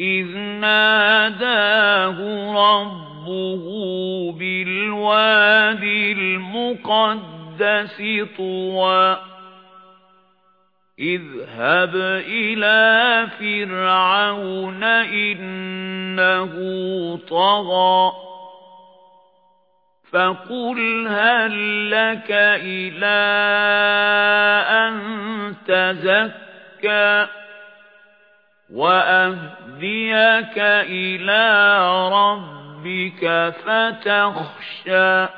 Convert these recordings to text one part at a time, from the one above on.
إِذْ نَادَاهُ رَبُّهُ بِالْوَادِ الْمُقَدَّسِ طُوًى اذْهَبْ إِلَى فِرْعَوْنَ إِنَّهُ طَغَى فَقُلْ هَل لَّكَ إِلَى أَن تَزَكَّىٰ وَأَهْدِيَكَ إِلَى رَبِّكَ فَتَخْشَىٰ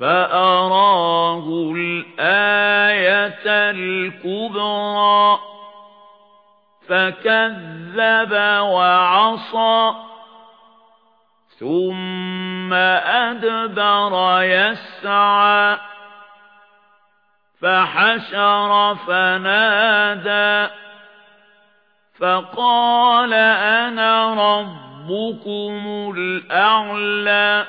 فَأَرَاهُ الْآيَةَ الْكُبْرَى فَكَذَّبَ وَعَصَىٰ ثُمَّ أَدْبَرَ يَسْعَىٰ فَحَشَرَ فَنَادَىٰ فَقَالَ أَنَا رَبُّكُمُ الْأَعْلَى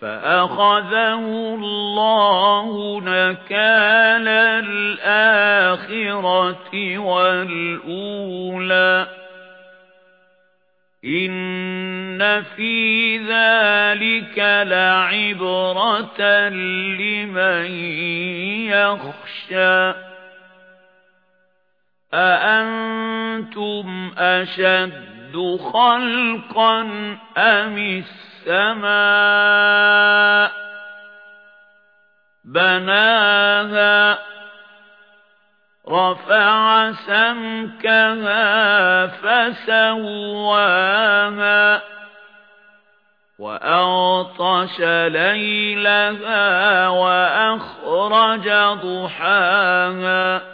فَأَخَذَهُ اللَّهُ نَكَالَ الْآخِرَةِ وَالْأُولَى إِنَّ فِي ذَلِكَ لَعِبْرَةً لِمَن يَخْشَىٰ أَأَنتُمْ أَشَدُّ خَلْقًا أَمِ السَّمَاءُ بَنَاهَا رَفَعَ سَمْكَهَا فَسَوَّاهَا وَأَغْطَشَ لَيْلَهَا وَأَخْرَجَ ضُحَاهَا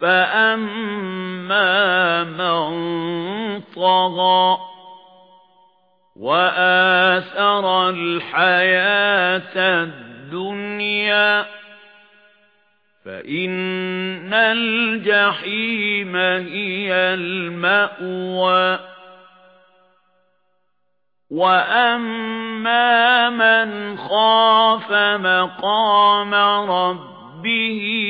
فَأَمَّا مَن طَغَى وَآثَرَ الْحَيَاةَ الدُّنْيَا فَإِنَّ الْجَحِيمَ هِيَ الْمَأْوَى وَأَمَّا مَنْ خَافَ مَقَامَ رَبِّهِ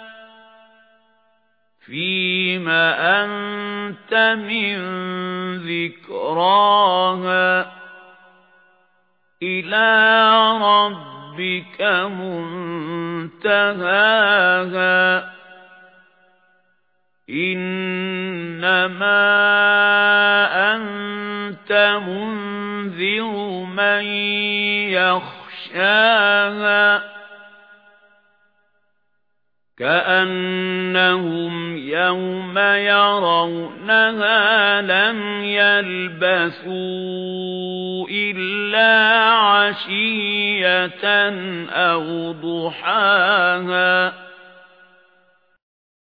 فِيمَ أَنْتَ مِنْ ذِكْرَاهَا إِلَى رَبِّكَ مُنْتَهَاهَا إِنَّمَا أَنْتَ مُنْذِرُ مَنْ يَخْشَاهَا كَأَنَّهُمْ يَوْمَ يَرَوْنَهَا لَمْ يَلْبَثُوا إِلَّا عَشِيَّةً أَوْ ضُحَاهَا